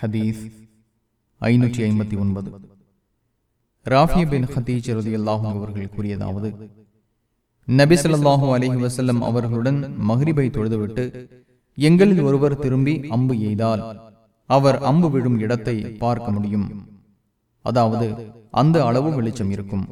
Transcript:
ஹதீஸ் ஐநூற்றி ஐம்பத்தி ஒன்பது. ராஃபிய பின் ஹதீஜ் ரதி அல்லாஹும் அவர்கள் கூறியதாவது நபி ஸல்லல்லாஹு அலஹி வசல்லம் அவர்களுடன் மஹ்ரிபை தொழுதுவிட்டு எங்களில் ஒருவர் திரும்பி அம்பு எய்தால் அவர் அம்பு விழும் இடத்தை பார்க்க முடியும். அதாவது அந்த அளவு வெளிச்சம் இருக்கும்.